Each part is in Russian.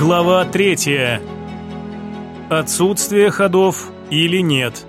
Глава третья. Отсутствие ходов или нет.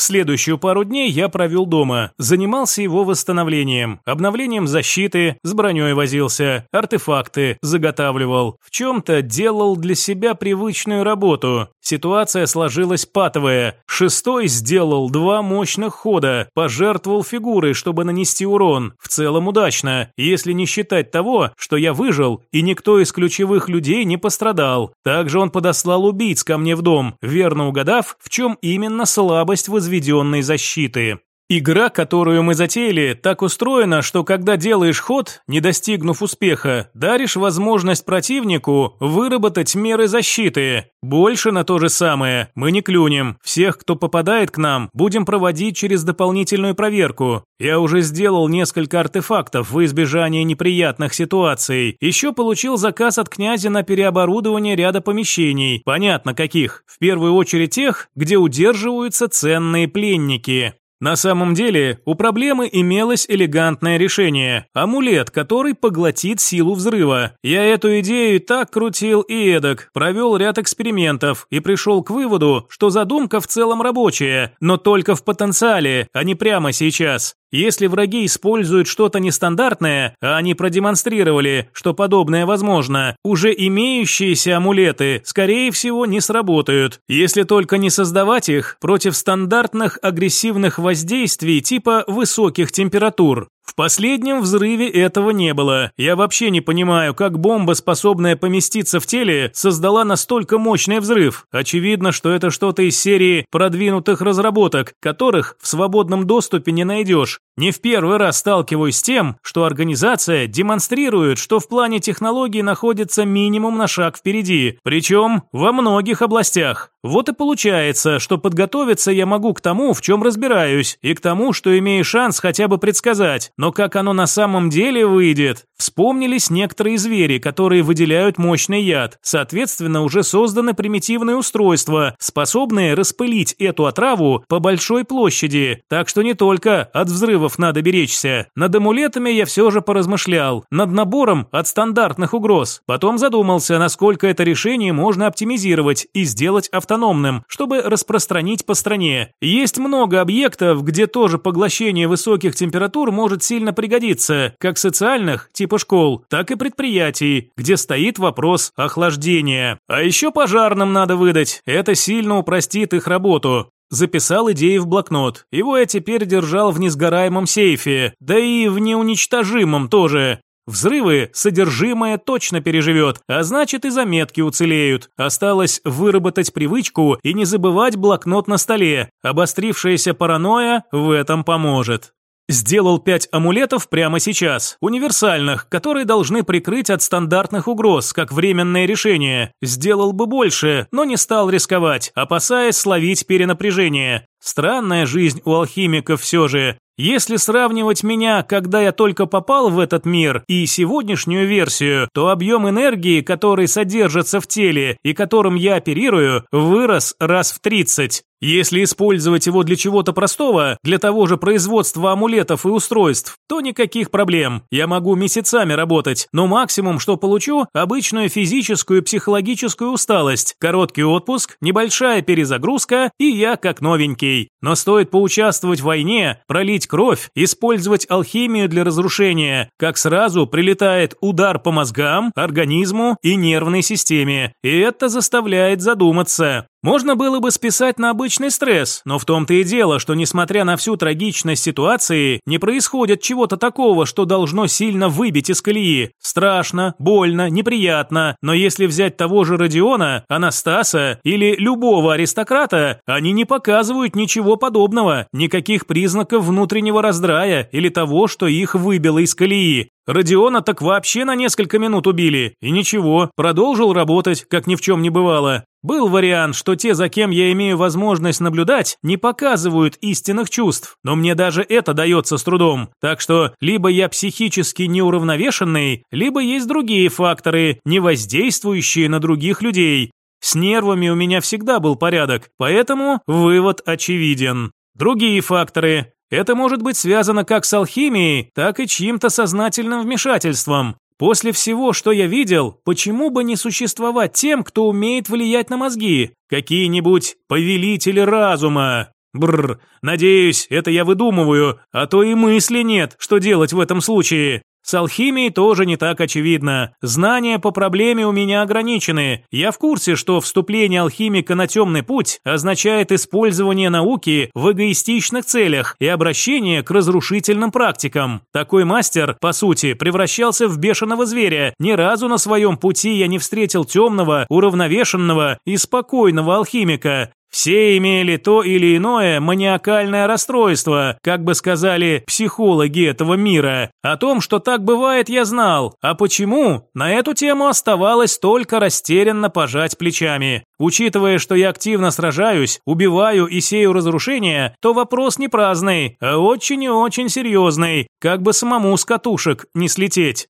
Следующую пару дней я провел дома, занимался его восстановлением, обновлением защиты, с броней возился, артефакты заготавливал. В чем-то делал для себя привычную работу. Ситуация сложилась патовая. Шестой сделал два мощных хода, пожертвовал фигурой, чтобы нанести урон. В целом удачно, если не считать того, что я выжил, и никто из ключевых людей не пострадал. Также он подослал убийц ко мне в дом, верно угадав, в чем именно слабость возведения возведенной защиты. Игра, которую мы затеяли, так устроена, что когда делаешь ход, не достигнув успеха, даришь возможность противнику выработать меры защиты. Больше на то же самое мы не клюнем. Всех, кто попадает к нам, будем проводить через дополнительную проверку. Я уже сделал несколько артефактов в избежание неприятных ситуаций. Еще получил заказ от князя на переоборудование ряда помещений. Понятно каких. В первую очередь тех, где удерживаются ценные пленники. На самом деле, у проблемы имелось элегантное решение – амулет, который поглотит силу взрыва. Я эту идею так крутил и эдак, провел ряд экспериментов и пришел к выводу, что задумка в целом рабочая, но только в потенциале, а не прямо сейчас. Если враги используют что-то нестандартное, а они продемонстрировали, что подобное возможно, уже имеющиеся амулеты, скорее всего, не сработают, если только не создавать их против стандартных агрессивных воздействий типа высоких температур. В последнем взрыве этого не было. Я вообще не понимаю, как бомба, способная поместиться в теле, создала настолько мощный взрыв. Очевидно, что это что-то из серии продвинутых разработок, которых в свободном доступе не найдешь. Не в первый раз сталкиваюсь с тем, что организация демонстрирует, что в плане технологий находится минимум на шаг впереди, причем во многих областях. Вот и получается, что подготовиться я могу к тому, в чем разбираюсь, и к тому, что имею шанс хотя бы предсказать. Но как оно на самом деле выйдет? Вспомнились некоторые звери, которые выделяют мощный яд. Соответственно, уже созданы примитивные устройства, способные распылить эту отраву по большой площади. Так что не только от взрывов надо беречься. Над амулетами я все же поразмышлял. Над набором от стандартных угроз. Потом задумался, насколько это решение можно оптимизировать и сделать автономным, чтобы распространить по стране. Есть много объектов, где тоже поглощение высоких температур может сильно пригодится, как социальных, типа школ, так и предприятий, где стоит вопрос охлаждения. А еще пожарным надо выдать, это сильно упростит их работу. Записал идеи в блокнот. Его я теперь держал в несгораемом сейфе, да и в неуничтожимом тоже. Взрывы содержимое точно переживет, а значит и заметки уцелеют. Осталось выработать привычку и не забывать блокнот на столе. Обострившаяся паранойя в этом поможет. Сделал пять амулетов прямо сейчас, универсальных, которые должны прикрыть от стандартных угроз, как временное решение. Сделал бы больше, но не стал рисковать, опасаясь словить перенапряжение. Странная жизнь у алхимиков все же. Если сравнивать меня, когда я только попал в этот мир, и сегодняшнюю версию, то объем энергии, который содержится в теле и которым я оперирую, вырос раз в 30. Если использовать его для чего-то простого, для того же производства амулетов и устройств, то никаких проблем. Я могу месяцами работать, но максимум, что получу, обычную физическую и психологическую усталость, короткий отпуск, небольшая перезагрузка, и я как новенький. Но стоит поучаствовать в войне, пролить кровь, использовать алхимию для разрушения, как сразу прилетает удар по мозгам, организму и нервной системе. И это заставляет задуматься. Можно было бы списать на обычный стресс, но в том-то и дело, что несмотря на всю трагичность ситуации, не происходит чего-то такого, что должно сильно выбить из колеи. Страшно, больно, неприятно, но если взять того же Родиона, Анастаса или любого аристократа, они не показывают ничего подобного, никаких признаков внутреннего раздрая или того, что их выбило из колеи. Родиона так вообще на несколько минут убили, и ничего, продолжил работать, как ни в чем не бывало. Был вариант, что те, за кем я имею возможность наблюдать, не показывают истинных чувств, но мне даже это дается с трудом. Так что либо я психически неуравновешенный, либо есть другие факторы, не воздействующие на других людей. С нервами у меня всегда был порядок, поэтому вывод очевиден. Другие факторы. Это может быть связано как с алхимией, так и чьим-то сознательным вмешательством. После всего, что я видел, почему бы не существовать тем, кто умеет влиять на мозги? Какие-нибудь повелители разума? Бррр, надеюсь, это я выдумываю, а то и мысли нет, что делать в этом случае. С алхимией тоже не так очевидно. Знания по проблеме у меня ограничены. Я в курсе, что вступление алхимика на темный путь означает использование науки в эгоистичных целях и обращение к разрушительным практикам. Такой мастер, по сути, превращался в бешеного зверя. Ни разу на своем пути я не встретил темного, уравновешенного и спокойного алхимика. Все имели то или иное маниакальное расстройство, как бы сказали психологи этого мира. О том, что так бывает, я знал. А почему? На эту тему оставалось только растерянно пожать плечами. Учитывая, что я активно сражаюсь, убиваю и сею разрушения, то вопрос не праздный, а очень и очень серьезный, как бы самому с катушек не слететь.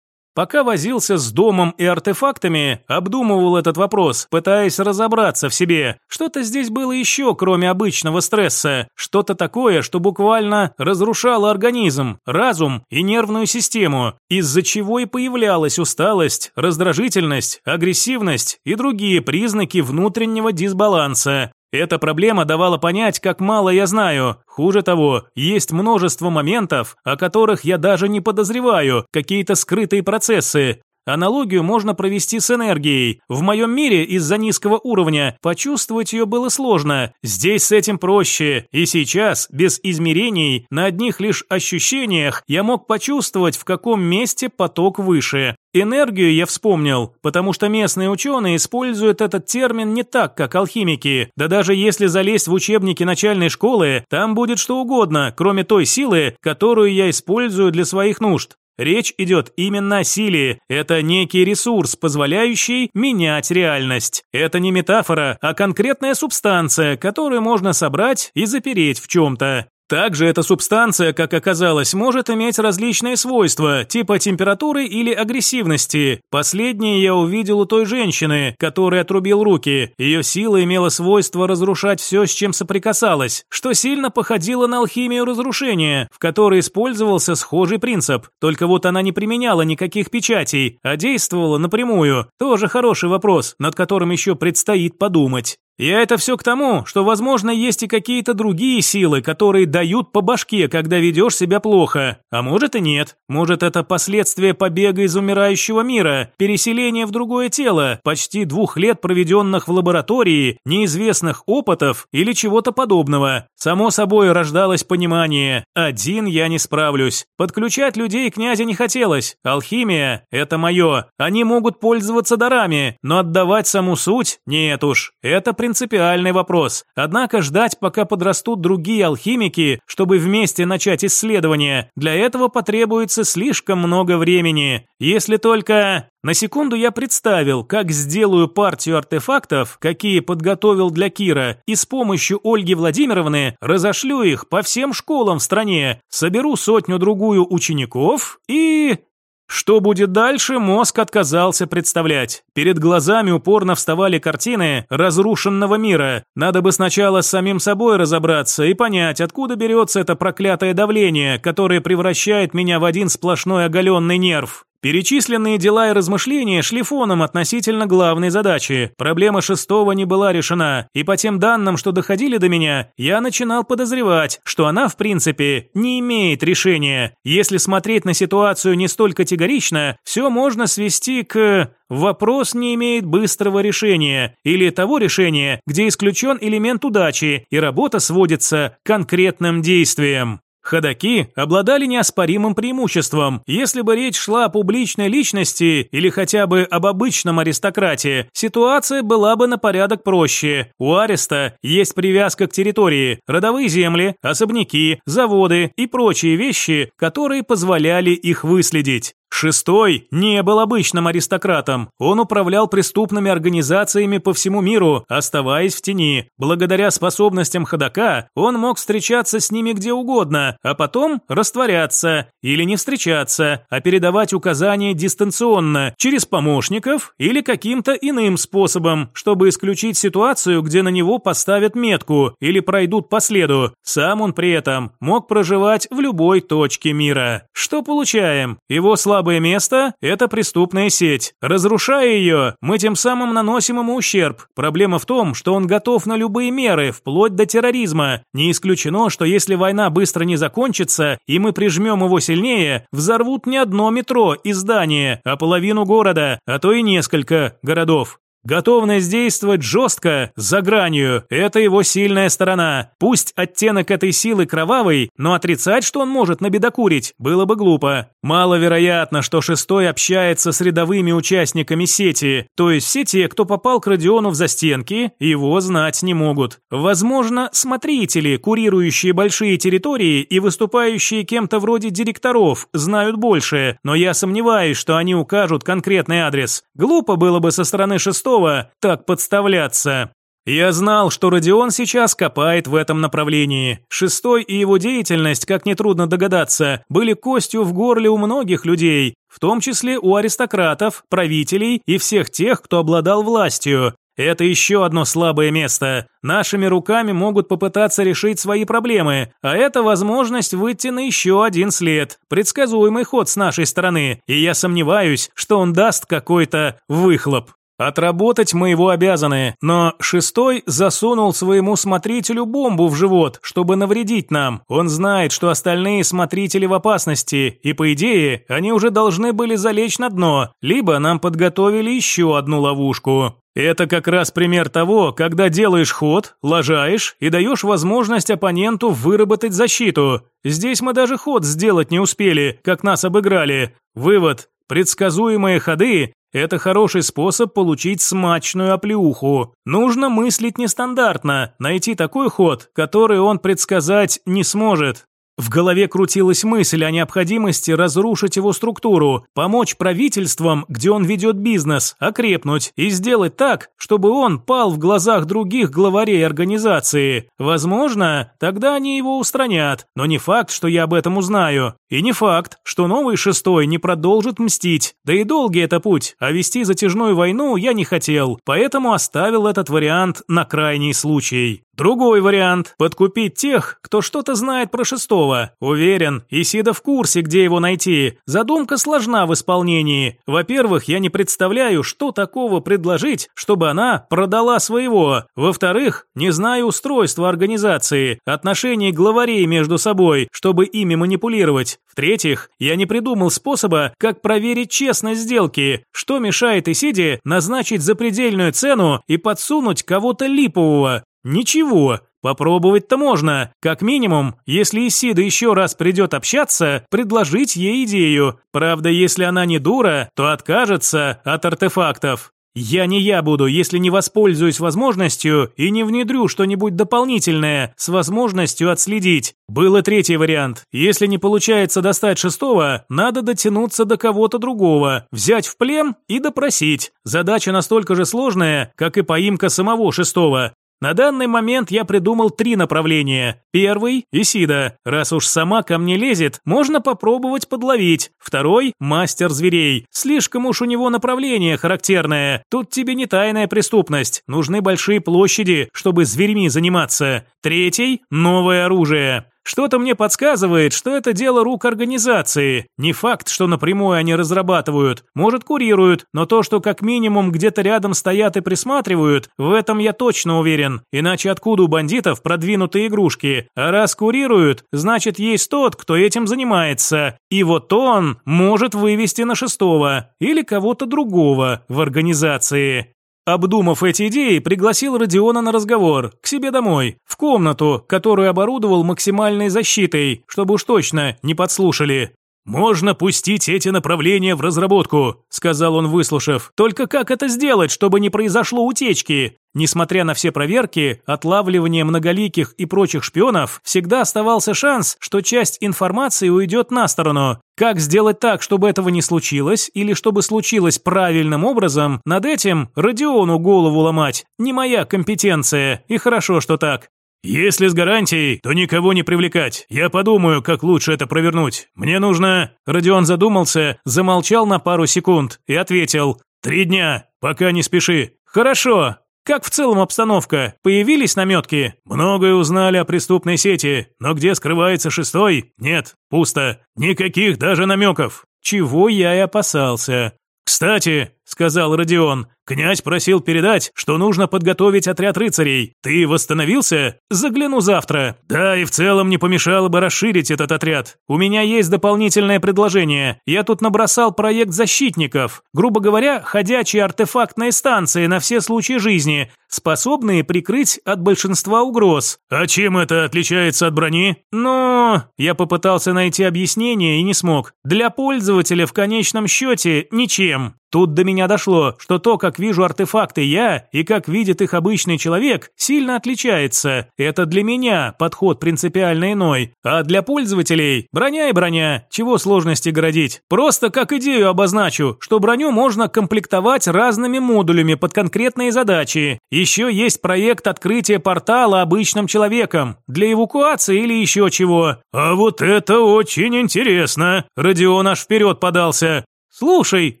Пока возился с домом и артефактами, обдумывал этот вопрос, пытаясь разобраться в себе. Что-то здесь было еще, кроме обычного стресса. Что-то такое, что буквально разрушало организм, разум и нервную систему, из-за чего и появлялась усталость, раздражительность, агрессивность и другие признаки внутреннего дисбаланса. Эта проблема давала понять, как мало я знаю. Хуже того, есть множество моментов, о которых я даже не подозреваю, какие-то скрытые процессы. Аналогию можно провести с энергией. В моем мире из-за низкого уровня почувствовать ее было сложно. Здесь с этим проще. И сейчас, без измерений, на одних лишь ощущениях, я мог почувствовать, в каком месте поток выше. Энергию я вспомнил, потому что местные ученые используют этот термин не так, как алхимики. Да даже если залезть в учебники начальной школы, там будет что угодно, кроме той силы, которую я использую для своих нужд. Речь идет именно о силе. Это некий ресурс, позволяющий менять реальность. Это не метафора, а конкретная субстанция, которую можно собрать и запереть в чем-то. Также эта субстанция, как оказалось, может иметь различные свойства, типа температуры или агрессивности. Последнее я увидел у той женщины, которая отрубил руки. Ее сила имела свойство разрушать все, с чем соприкасалась, что сильно походило на алхимию разрушения, в которой использовался схожий принцип. Только вот она не применяла никаких печатей, а действовала напрямую. Тоже хороший вопрос, над которым еще предстоит подумать. Я это все к тому, что, возможно, есть и какие-то другие силы, которые дают по башке, когда ведешь себя плохо. А может и нет. Может, это последствия побега из умирающего мира, переселения в другое тело, почти двух лет проведенных в лаборатории, неизвестных опытов или чего-то подобного. Само собой рождалось понимание. Один я не справлюсь. Подключать людей князя не хотелось. Алхимия – это мое. Они могут пользоваться дарами, но отдавать саму суть – нет уж. Это принципиальный вопрос. Однако ждать, пока подрастут другие алхимики, чтобы вместе начать исследование, для этого потребуется слишком много времени. Если только... На секунду я представил, как сделаю партию артефактов, какие подготовил для Кира, и с помощью Ольги Владимировны разошлю их по всем школам в стране, соберу сотню-другую учеников и... Что будет дальше, мозг отказался представлять. Перед глазами упорно вставали картины разрушенного мира. Надо бы сначала с самим собой разобраться и понять, откуда берется это проклятое давление, которое превращает меня в один сплошной оголенный нерв. Перечисленные дела и размышления шли фоном относительно главной задачи. Проблема шестого не была решена, и по тем данным, что доходили до меня, я начинал подозревать, что она, в принципе, не имеет решения. Если смотреть на ситуацию не столь категорично, все можно свести к... Вопрос не имеет быстрого решения или того решения, где исключен элемент удачи, и работа сводится к конкретным действиям. Ходаки обладали неоспоримым преимуществом. Если бы речь шла о публичной личности или хотя бы об обычном аристократе, ситуация была бы на порядок проще. У ареста есть привязка к территории, родовые земли, особняки, заводы и прочие вещи, которые позволяли их выследить. Шестой не был обычным аристократом. Он управлял преступными организациями по всему миру, оставаясь в тени. Благодаря способностям ходока он мог встречаться с ними где угодно, а потом растворяться или не встречаться, а передавать указания дистанционно, через помощников или каким-то иным способом, чтобы исключить ситуацию, где на него поставят метку или пройдут по следу. Сам он при этом мог проживать в любой точке мира. Что получаем? Его слова слабое место – это преступная сеть. Разрушая ее, мы тем самым наносим ему ущерб. Проблема в том, что он готов на любые меры, вплоть до терроризма. Не исключено, что если война быстро не закончится, и мы прижмем его сильнее, взорвут не одно метро и здание, а половину города, а то и несколько городов. Готовность действовать жестко, за гранью – это его сильная сторона. Пусть оттенок этой силы кровавый, но отрицать, что он может набедокурить, было бы глупо. Маловероятно, что шестой общается с рядовыми участниками сети, то есть все те, кто попал к Родиону в застенки, его знать не могут. Возможно, смотрители, курирующие большие территории и выступающие кем-то вроде директоров, знают больше, но я сомневаюсь, что они укажут конкретный адрес. Глупо было бы со стороны шестого Пескова так подставляться. Я знал, что Родион сейчас копает в этом направлении. Шестой и его деятельность, как нетрудно догадаться, были костью в горле у многих людей, в том числе у аристократов, правителей и всех тех, кто обладал властью. Это еще одно слабое место. Нашими руками могут попытаться решить свои проблемы, а это возможность выйти на еще один след. Предсказуемый ход с нашей стороны, и я сомневаюсь, что он даст какой-то выхлоп. Отработать мы его обязаны, но шестой засунул своему смотрителю бомбу в живот, чтобы навредить нам. Он знает, что остальные смотрители в опасности, и по идее, они уже должны были залечь на дно, либо нам подготовили еще одну ловушку. Это как раз пример того, когда делаешь ход, лажаешь и даешь возможность оппоненту выработать защиту. Здесь мы даже ход сделать не успели, как нас обыграли. Вывод. Предсказуемые ходы это хороший способ получить смачную оплеуху. Нужно мыслить нестандартно, найти такой ход, который он предсказать не сможет. В голове крутилась мысль о необходимости разрушить его структуру, помочь правительствам, где он ведет бизнес, окрепнуть и сделать так, чтобы он пал в глазах других главарей организации. Возможно, тогда они его устранят, но не факт, что я об этом узнаю. И не факт, что новый шестой не продолжит мстить. Да и долгий это путь, а вести затяжную войну я не хотел, поэтому оставил этот вариант на крайний случай. Другой вариант – подкупить тех, кто что-то знает про шестого. Уверен, Исида в курсе, где его найти. Задумка сложна в исполнении. Во-первых, я не представляю, что такого предложить, чтобы она продала своего. Во-вторых, не знаю устройства организации, отношений главарей между собой, чтобы ими манипулировать. В-третьих, я не придумал способа, как проверить честность сделки, что мешает Исиде назначить запредельную цену и подсунуть кого-то липового. Ничего, попробовать-то можно. Как минимум, если Исида еще раз придет общаться, предложить ей идею. Правда, если она не дура, то откажется от артефактов. Я не я буду, если не воспользуюсь возможностью и не внедрю что-нибудь дополнительное с возможностью отследить. Был и третий вариант. Если не получается достать шестого, надо дотянуться до кого-то другого, взять в плен и допросить. Задача настолько же сложная, как и поимка самого шестого. На данный момент я придумал три направления. Первый – Исида. Раз уж сама ко мне лезет, можно попробовать подловить. Второй – мастер зверей. Слишком уж у него направление характерное. Тут тебе не тайная преступность. Нужны большие площади, чтобы зверьми заниматься. Третий – новое оружие. Что-то мне подсказывает, что это дело рук организации. Не факт, что напрямую они разрабатывают. Может, курируют, но то, что как минимум где-то рядом стоят и присматривают, в этом я точно уверен. Иначе откуда у бандитов продвинутые игрушки? А раз курируют, значит есть тот, кто этим занимается. И вот он может вывести на шестого или кого-то другого в организации. Обдумав эти идеи, пригласил Родиона на разговор, к себе домой, в комнату, которую оборудовал максимальной защитой, чтобы уж точно не подслушали. «Можно пустить эти направления в разработку», – сказал он, выслушав. «Только как это сделать, чтобы не произошло утечки? Несмотря на все проверки, отлавливание многоликих и прочих шпионов, всегда оставался шанс, что часть информации уйдет на сторону. Как сделать так, чтобы этого не случилось, или чтобы случилось правильным образом, над этим Родиону голову ломать. Не моя компетенция, и хорошо, что так. «Если с гарантией, то никого не привлекать. Я подумаю, как лучше это провернуть. Мне нужно...» Родион задумался, замолчал на пару секунд и ответил. «Три дня, пока не спеши». «Хорошо. Как в целом обстановка? Появились наметки? Многое узнали о преступной сети, но где скрывается шестой? Нет, пусто. Никаких даже намеков. Чего я и опасался. Кстати, сказал Родион, Князь просил передать, что нужно подготовить отряд рыцарей. Ты восстановился? Загляну завтра. Да, и в целом не помешало бы расширить этот отряд. У меня есть дополнительное предложение. Я тут набросал проект защитников. Грубо говоря, ходячие артефактные станции на все случаи жизни, способные прикрыть от большинства угроз. А чем это отличается от брони? Ну, я попытался найти объяснение и не смог. Для пользователя в конечном счете ничем. Тут до меня дошло, что то, как вижу артефакты я и как видит их обычный человек, сильно отличается. Это для меня подход принципиально иной. А для пользователей броня и броня, чего сложности городить. Просто как идею обозначу, что броню можно комплектовать разными модулями под конкретные задачи. Еще есть проект открытия портала обычным человеком, для эвакуации или еще чего. А вот это очень интересно. Родион аж вперед подался. «Слушай,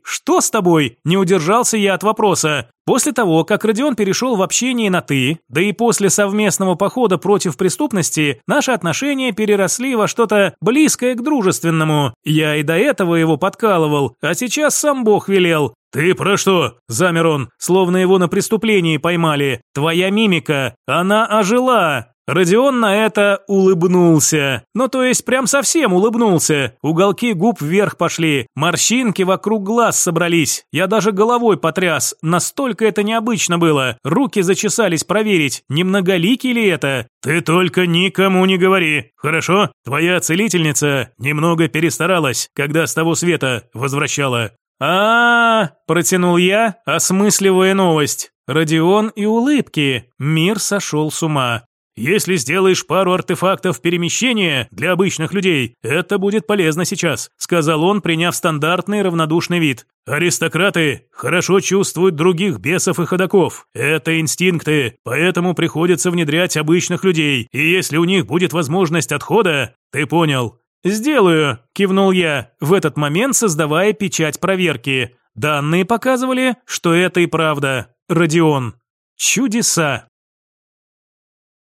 что с тобой?» – не удержался я от вопроса. После того, как Родион перешел в общение на «ты», да и после совместного похода против преступности, наши отношения переросли во что-то близкое к дружественному. Я и до этого его подкалывал, а сейчас сам Бог велел. «Ты про что?» – замер он, словно его на преступлении поймали. «Твоя мимика, она ожила!» Родион на это улыбнулся. Ну, то есть, прям совсем улыбнулся. Уголки губ вверх пошли, морщинки вокруг глаз собрались. Я даже головой потряс, настолько это необычно было. Руки зачесались проверить, не многоликий ли это. Ты только никому не говори, хорошо? Твоя целительница немного перестаралась, когда с того света возвращала. А, -а, -а протянул я, осмысливая новость. Родион и улыбки. Мир сошел с ума. Если сделаешь пару артефактов перемещения для обычных людей, это будет полезно сейчас», сказал он, приняв стандартный равнодушный вид. «Аристократы хорошо чувствуют других бесов и ходаков. Это инстинкты, поэтому приходится внедрять обычных людей. И если у них будет возможность отхода, ты понял». «Сделаю», – кивнул я, в этот момент создавая печать проверки. Данные показывали, что это и правда. Родион. Чудеса.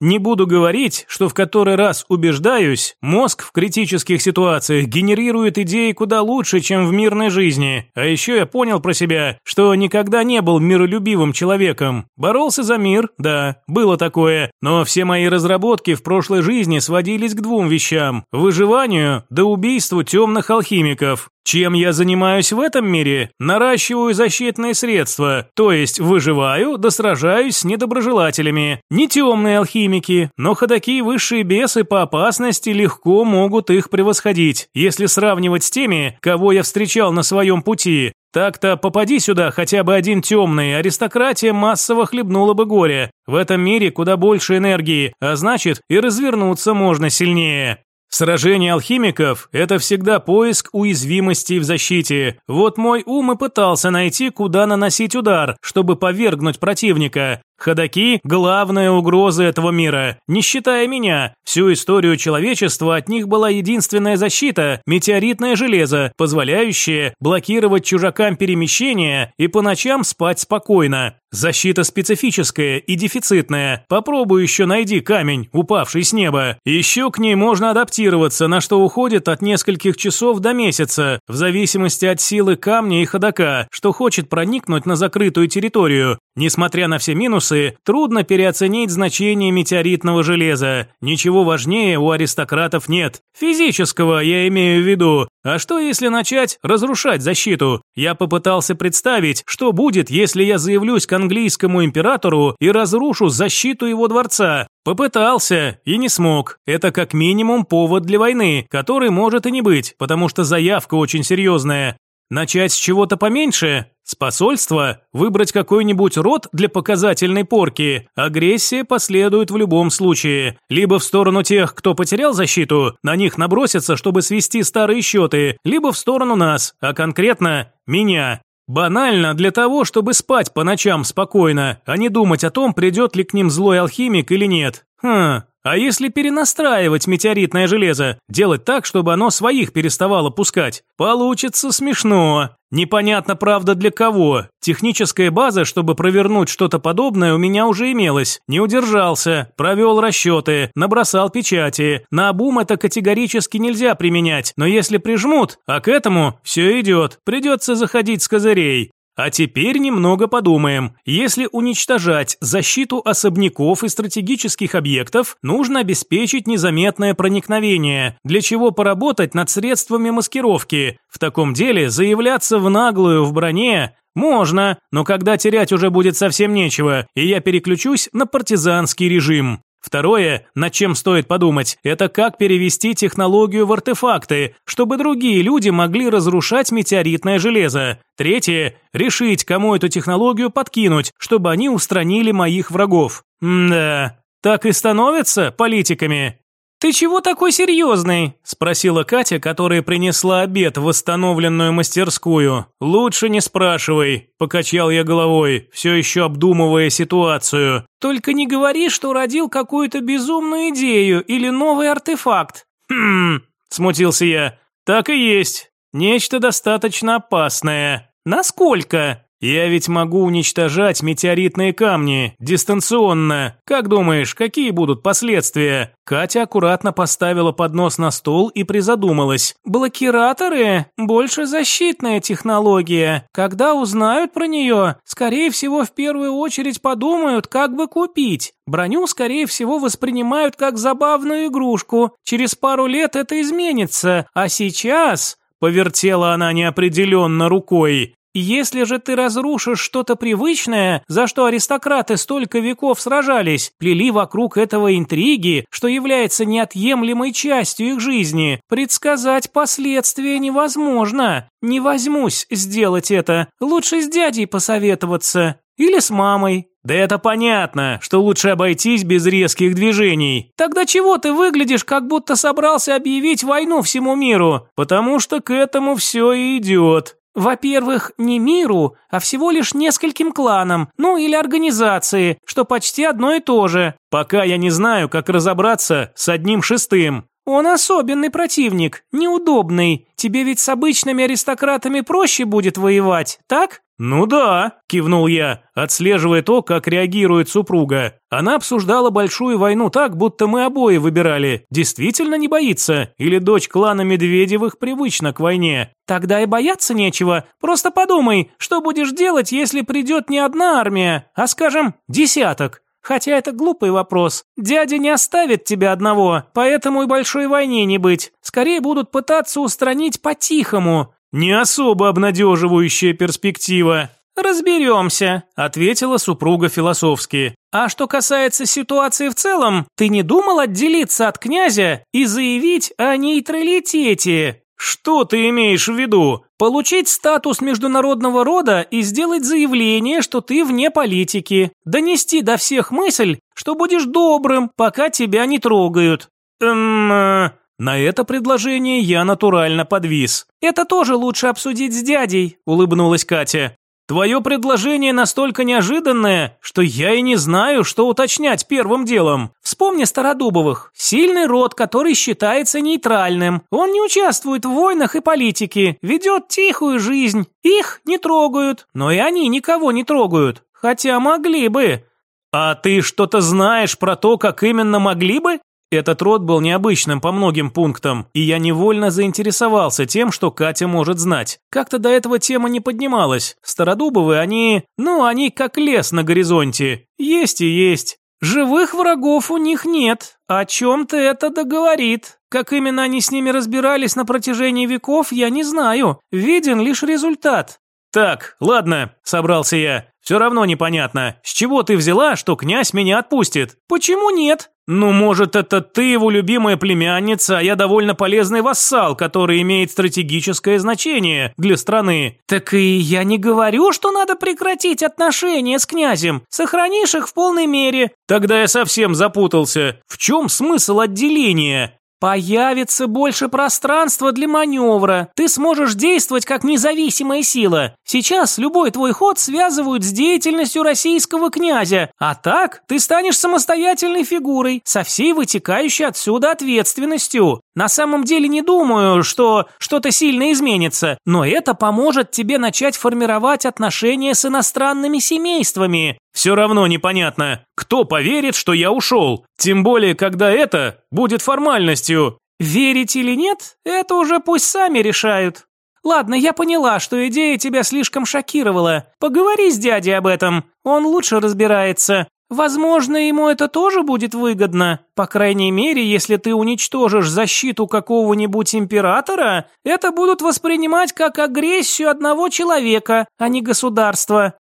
Не буду говорить, что в который раз убеждаюсь, мозг в критических ситуациях генерирует идеи куда лучше, чем в мирной жизни. А еще я понял про себя, что никогда не был миролюбивым человеком. Боролся за мир, да, было такое, но все мои разработки в прошлой жизни сводились к двум вещам – выживанию да убийству темных алхимиков. Чем я занимаюсь в этом мире? Наращиваю защитные средства, то есть выживаю да сражаюсь с недоброжелателями. Не темные алхимики, но ходаки высшие бесы по опасности легко могут их превосходить, если сравнивать с теми, кого я встречал на своем пути. Так-то попади сюда хотя бы один темный, аристократия массово хлебнула бы горе. В этом мире куда больше энергии, а значит и развернуться можно сильнее. Сражение алхимиков – это всегда поиск уязвимостей в защите. Вот мой ум и пытался найти, куда наносить удар, чтобы повергнуть противника. Ходаки – главная угроза этого мира, не считая меня. Всю историю человечества от них была единственная защита – метеоритное железо, позволяющее блокировать чужакам перемещения и по ночам спать спокойно. Защита специфическая и дефицитная. Попробуй еще найди камень, упавший с неба. Еще к ней можно адаптироваться, на что уходит от нескольких часов до месяца, в зависимости от силы камня и ходока, что хочет проникнуть на закрытую территорию. Несмотря на все минусы, ресурсы, трудно переоценить значение метеоритного железа. Ничего важнее у аристократов нет. Физического я имею в виду. А что если начать разрушать защиту? Я попытался представить, что будет, если я заявлюсь к английскому императору и разрушу защиту его дворца. Попытался и не смог. Это как минимум повод для войны, который может и не быть, потому что заявка очень серьезная. Начать с чего-то поменьше? С посольства? Выбрать какой-нибудь род для показательной порки? Агрессия последует в любом случае. Либо в сторону тех, кто потерял защиту, на них набросятся, чтобы свести старые счеты, либо в сторону нас, а конкретно меня. Банально для того, чтобы спать по ночам спокойно, а не думать о том, придет ли к ним злой алхимик или нет. Хм, а если перенастраивать метеоритное железо, делать так, чтобы оно своих переставало пускать? Получится смешно. Непонятно, правда, для кого. Техническая база, чтобы провернуть что-то подобное, у меня уже имелась. Не удержался, провел расчеты, набросал печати. На обум это категорически нельзя применять, но если прижмут, а к этому все идет. Придется заходить с козырей. А теперь немного подумаем. Если уничтожать защиту особняков и стратегических объектов, нужно обеспечить незаметное проникновение, для чего поработать над средствами маскировки. В таком деле заявляться в наглую в броне можно, но когда терять уже будет совсем нечего, и я переключусь на партизанский режим. Второе, над чем стоит подумать, это как перевести технологию в артефакты, чтобы другие люди могли разрушать метеоритное железо. Третье, решить, кому эту технологию подкинуть, чтобы они устранили моих врагов. М да, так и становятся политиками. «Ты чего такой серьезный?» – спросила Катя, которая принесла обед в восстановленную мастерскую. «Лучше не спрашивай», – покачал я головой, все еще обдумывая ситуацию. «Только не говори, что родил какую-то безумную идею или новый артефакт». «Хм», – смутился я. «Так и есть. Нечто достаточно опасное». «Насколько?» Я ведь могу уничтожать метеоритные камни дистанционно. Как думаешь, какие будут последствия? Катя аккуратно поставила поднос на стол и призадумалась. Блокираторы больше защитная технология. Когда узнают про нее, скорее всего, в первую очередь подумают, как бы купить. Броню, скорее всего, воспринимают как забавную игрушку. Через пару лет это изменится, а сейчас Повертела она неопределенно рукой. Если же ты разрушишь что-то привычное, за что аристократы столько веков сражались, плели вокруг этого интриги, что является неотъемлемой частью их жизни, предсказать последствия невозможно. Не возьмусь сделать это. Лучше с дядей посоветоваться. Или с мамой. Да это понятно, что лучше обойтись без резких движений. Тогда чего ты выглядишь, как будто собрался объявить войну всему миру? Потому что к этому все и идет. Во-первых, не миру, а всего лишь нескольким кланам, ну или организации, что почти одно и то же. Пока я не знаю, как разобраться с одним шестым. Он особенный противник, неудобный. Тебе ведь с обычными аристократами проще будет воевать, так? «Ну да», – кивнул я, отслеживая то, как реагирует супруга. Она обсуждала большую войну так, будто мы обои выбирали. Действительно не боится? Или дочь клана Медведевых привычна к войне? Тогда и бояться нечего. Просто подумай, что будешь делать, если придет не одна армия, а, скажем, десяток. Хотя это глупый вопрос. Дядя не оставит тебя одного, поэтому и большой войне не быть. Скорее будут пытаться устранить по-тихому. «Не особо обнадеживающая перспектива». «Разберемся», – ответила супруга философски. «А что касается ситуации в целом, ты не думал отделиться от князя и заявить о нейтралитете?» «Что ты имеешь в виду?» «Получить статус международного рода и сделать заявление, что ты вне политики. Донести до всех мысль, что будешь добрым, пока тебя не трогают». «Эм...» на это предложение я натурально подвис. «Это тоже лучше обсудить с дядей», – улыбнулась Катя. «Твое предложение настолько неожиданное, что я и не знаю, что уточнять первым делом. Вспомни Стародубовых. Сильный род, который считается нейтральным. Он не участвует в войнах и политике, ведет тихую жизнь. Их не трогают, но и они никого не трогают. Хотя могли бы. А ты что-то знаешь про то, как именно могли бы? Этот род был необычным по многим пунктам, и я невольно заинтересовался тем, что Катя может знать. Как-то до этого тема не поднималась. Стародубовы, они... Ну, они как лес на горизонте. Есть и есть. Живых врагов у них нет. О чем-то это договорит. Как именно они с ними разбирались на протяжении веков, я не знаю. Виден лишь результат. «Так, ладно», – собрался я. «Все равно непонятно. С чего ты взяла, что князь меня отпустит?» «Почему нет?» «Ну, может, это ты его любимая племянница, а я довольно полезный вассал, который имеет стратегическое значение для страны». «Так и я не говорю, что надо прекратить отношения с князем. Сохранишь их в полной мере». «Тогда я совсем запутался. В чем смысл отделения?» Появится больше пространства для маневра. Ты сможешь действовать как независимая сила. Сейчас любой твой ход связывают с деятельностью российского князя. А так ты станешь самостоятельной фигурой, со всей вытекающей отсюда ответственностью. На самом деле не думаю, что что-то сильно изменится, но это поможет тебе начать формировать отношения с иностранными семействами. Все равно непонятно, кто поверит, что я ушел. Тем более, когда это будет формальностью. Верить или нет, это уже пусть сами решают. Ладно, я поняла, что идея тебя слишком шокировала. Поговори с дядей об этом, он лучше разбирается. Возможно, ему это тоже будет выгодно. По крайней мере, если ты уничтожишь защиту какого-нибудь императора, это будут воспринимать как агрессию одного человека, а не государства.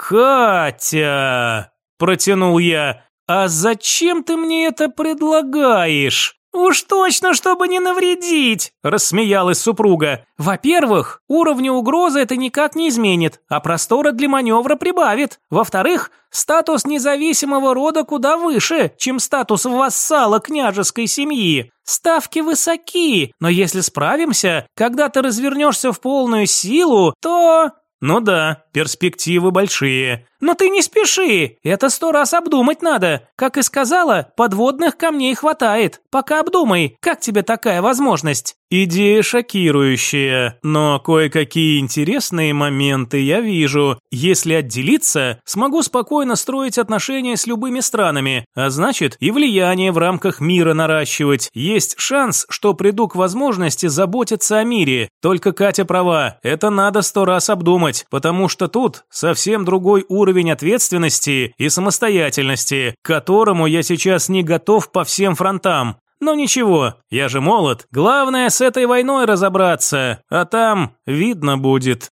«Катя!» – протянул я. «А зачем ты мне это предлагаешь?» «Уж точно, чтобы не навредить!» – рассмеялась супруга. «Во-первых, уровня угрозы это никак не изменит, а простора для маневра прибавит. Во-вторых, статус независимого рода куда выше, чем статус вассала княжеской семьи. Ставки высоки, но если справимся, когда ты развернешься в полную силу, то...» «Ну да, перспективы большие. Но ты не спеши, это сто раз обдумать надо. Как и сказала, подводных камней хватает. Пока обдумай, как тебе такая возможность?» Идея шокирующая, но кое-какие интересные моменты я вижу. Если отделиться, смогу спокойно строить отношения с любыми странами, а значит и влияние в рамках мира наращивать. Есть шанс, что приду к возможности заботиться о мире. Только Катя права, это надо сто раз обдумать, потому что тут совсем другой уровень ответственности и самостоятельности, к которому я сейчас не готов по всем фронтам. Но ничего, я же молод. Главное с этой войной разобраться, а там видно будет.